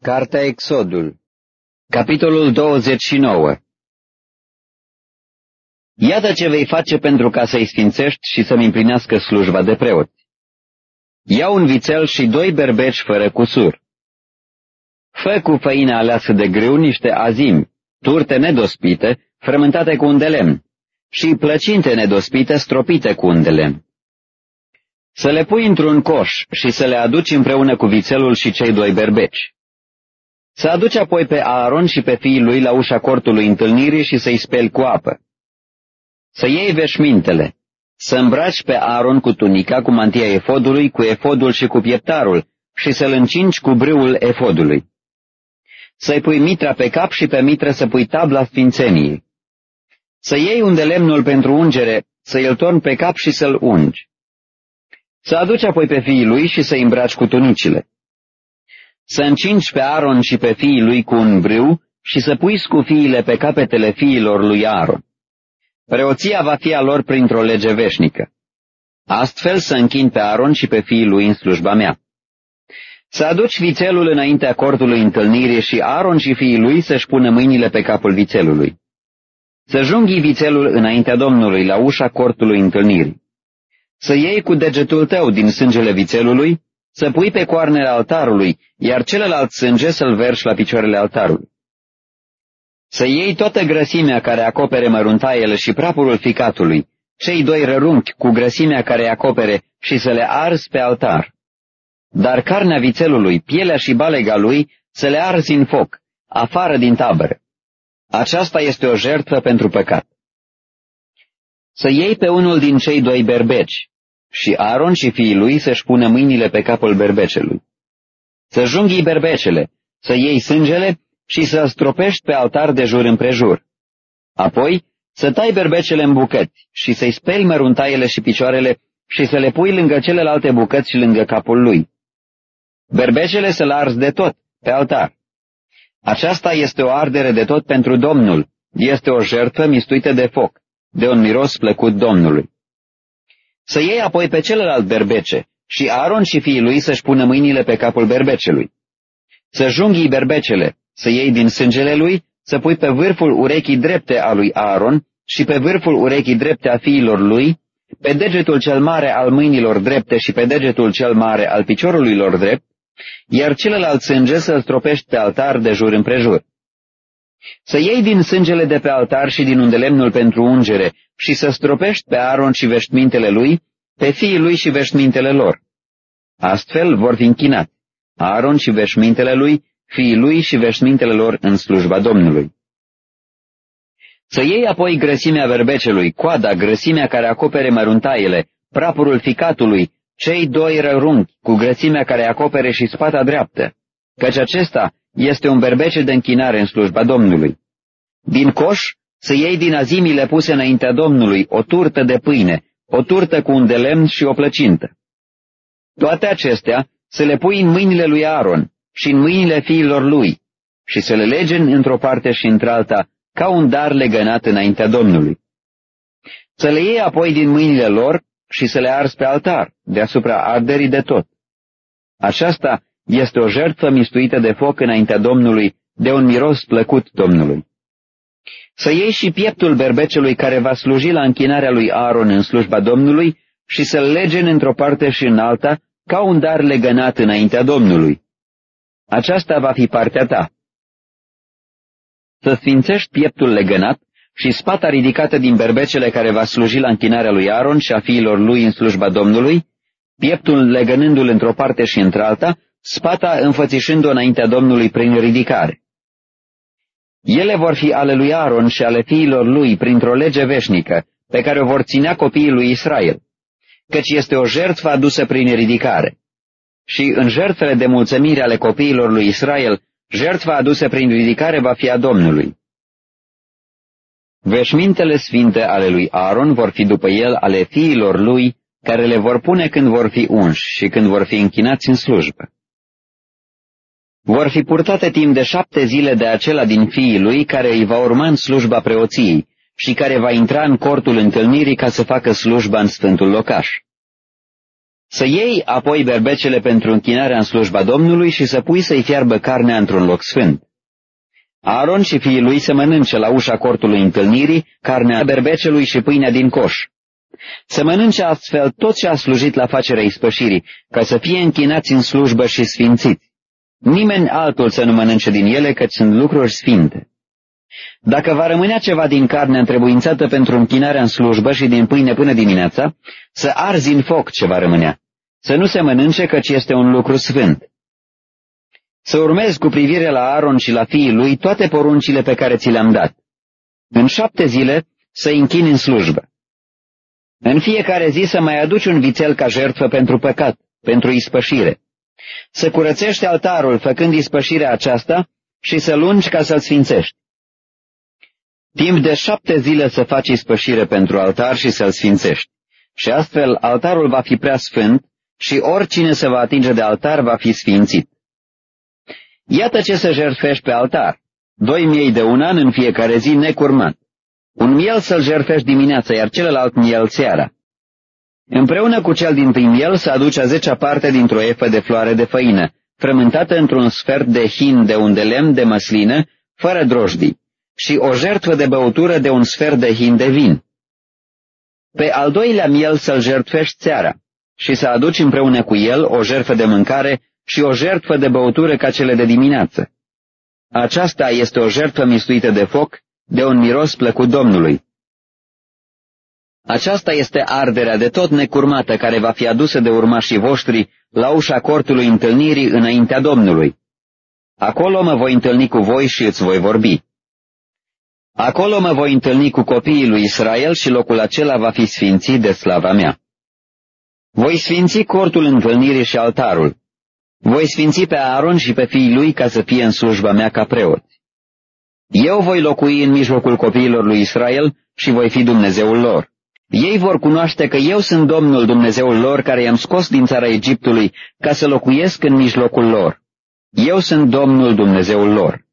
Cartea Exodul Capitolul 29 Iată ce vei face pentru ca să-i sfințești și să-mi împlinească slujba de preot. Ia un vițel și doi berbeci fără cusur. Fă cu făină aleasă de grâu niște azimi, turte nedospite, frământate cu un de lemn, și plăcinte nedospite stropite cu un de lemn. Să le pui într-un coș și să le aduci împreună cu vițelul și cei doi berbeci. Să aduci apoi pe Aaron și pe fiii lui la ușa cortului întâlnirii și să-i speli cu apă. Să iei veșmintele, să îmbraci pe Aaron cu tunica, cu mantia efodului, cu efodul și cu pieptarul și să-l încingi cu brâul efodului. Să-i pui mitra pe cap și pe mitră să pui tabla sfințeniei. Să iei unde lemnul pentru ungere, să îl torni pe cap și să-l ungi. Să aduci apoi pe fiii lui și să-i îmbraci cu tunicile să încingi pe Aaron și pe fiii lui cu un brâu și să pui scufiile pe capetele fiilor lui Aaron. Preoția va fi a lor printr-o lege veșnică. Astfel să închin pe Aaron și pe fiii lui în slujba mea. Să aduci vițelul înaintea cortului întâlnirii și Aaron și fiii lui să-și pună mâinile pe capul vițelului. Să junghi vițelul înaintea Domnului la ușa cortului întâlnirii. Să iei cu degetul tău din sângele vițelului să pui pe coarnele altarului, iar celălalt sânge să-l verși la picioarele altarului. Să iei toată grăsimea care acopere măruntaiele și prapurul ficatului, cei doi rărunchi cu grăsimea care acopere și să le arzi pe altar. Dar carnea vițelului, pielea și balega lui să le arzi în foc, afară din tabără. Aceasta este o jertfă pentru păcat. Să iei pe unul din cei doi berbeci, și Aaron și fiii lui să-și pună mâinile pe capul berbecelui. Să junghii berbecele, să iei sângele și să stropești pe altar de jur împrejur. Apoi să tai berbecele în bucăți și să-i speli măruntaiele și picioarele și să le pui lângă celelalte bucăți și lângă capul lui. Berbecele să-l arzi de tot, pe altar. Aceasta este o ardere de tot pentru Domnul, este o jertfă mistuită de foc, de un miros plăcut Domnului. Să iei apoi pe celălalt berbece și Aaron și fiii lui să-și pună mâinile pe capul berbecelui. Să junghii berbecele, să iei din sângele lui, să pui pe vârful urechii drepte a lui Aaron și pe vârful urechii drepte a fiilor lui, pe degetul cel mare al mâinilor drepte și pe degetul cel mare al piciorului lor drept, iar celălalt sânge să-l stropești pe altar de jur împrejur. Să iei din sângele de pe altar și din unde lemnul pentru ungere și să stropești pe Aaron și veșmintele lui, pe fiii lui și veșmintele lor. Astfel vor fi închinați Aaron și veșmintele lui, fiii lui și veșmintele lor în slujba Domnului. Să iei apoi grăsimea verbecelui, coada, grăsimea care acopere măruntaiele, prapurul ficatului, cei doi rărunchi cu grăsimea care acopere și spata dreaptă, căci acesta este un berbece de închinare în slujba Domnului. Din coș să iei din azimile puse înaintea Domnului o turtă de pâine, o turtă cu un de lemn și o plăcintă. Toate acestea să le pui în mâinile lui Aaron și în mâinile fiilor lui și să le legeni într-o parte și într-alta ca un dar legănat înaintea Domnului. Să le iei apoi din mâinile lor și să le arzi pe altar, deasupra arderii de tot. Aceasta este o jertfă mistuită de foc înaintea Domnului, de un miros plăcut Domnului. Să iei și pieptul berbecelui care va sluji la închinarea lui Aaron în slujba Domnului și să-l legeni într-o parte și în alta, ca un dar legănat înaintea Domnului. Aceasta va fi partea ta. Să sfințești pieptul legănat și spata ridicată din berbecele care va sluji la închinarea lui Aaron și a fiilor lui în slujba Domnului, pieptul legănându-l într-o parte și într-alta, spata înfățișând-o înaintea Domnului prin ridicare. Ele vor fi ale lui Aaron și ale fiilor lui printr-o lege veșnică, pe care o vor ținea copiii lui Israel, căci este o jertfă adusă prin ridicare. Și în jertfele de mulțumire ale copiilor lui Israel, jertfa adusă prin ridicare va fi a Domnului. Veșmintele sfinte ale lui Aaron vor fi după el ale fiilor lui, care le vor pune când vor fi unși și când vor fi închinați în slujbă vor fi purtate timp de șapte zile de acela din fiii lui care îi va urma în slujba preoției și care va intra în cortul întâlnirii ca să facă slujba în sfântul locaș. Să iei apoi berbecele pentru închinarea în slujba Domnului și să pui să-i fiarbă carnea într-un loc sfânt. Aaron și fiii lui să mănânce la ușa cortului întâlnirii carnea berbecelui și pâinea din coș. Să mănânce astfel tot ce a slujit la facerea ispășirii, ca să fie închinați în slujbă și sfințiți. Nimeni altul să nu mănânce din ele, căci sunt lucruri sfinte. Dacă va rămânea ceva din carne întrebuințată pentru închinarea în slujbă și din pâine până dimineața, să arzi în foc ce va rămânea. Să nu se mănânce, căci este un lucru sfânt. Să urmezi cu privire la Aaron și la fiii lui toate poruncile pe care ți le-am dat. În șapte zile să închini în slujbă. În fiecare zi să mai aduci un vițel ca jertfă pentru păcat, pentru ispășire. Să curățești altarul făcând ispășirea aceasta și să lungi ca să-l sfințești. Timp de șapte zile să faci ispășire pentru altar și să-l sfințești. Și astfel altarul va fi prea sfânt și oricine se va atinge de altar va fi sfințit. Iată ce să jertfești pe altar. Doi miei de un an în fiecare zi necurmat. Un miel să-l jertfești dimineața, iar celălalt miel seara. Împreună cu cel din tâi miel să aduci a zecea parte dintr-o efă de floare de făină, frământată într-un sfert de hin de un de lemn de măslină, fără drojdii, și o jertfă de băutură de un sfert de hin de vin. Pe al doilea miel să-l jertfești seara și să aduci împreună cu el o jertfă de mâncare și o jertfă de băutură ca cele de dimineață. Aceasta este o jertfă mistuită de foc, de un miros plăcut Domnului. Aceasta este arderea de tot necurmată care va fi adusă de urmașii voștri la ușa cortului întâlnirii înaintea Domnului. Acolo mă voi întâlni cu voi și îți voi vorbi. Acolo mă voi întâlni cu copiii lui Israel și locul acela va fi sfințit de slava mea. Voi sfinți cortul întâlnirii și altarul. Voi sfinți pe Aaron și pe fiii lui ca să fie în slujba mea ca preoți. Eu voi locui în mijlocul copiilor lui Israel și voi fi Dumnezeul lor. Ei vor cunoaște că eu sunt Domnul Dumnezeul lor care i-am scos din țara Egiptului ca să locuiesc în mijlocul lor. Eu sunt Domnul Dumnezeul lor.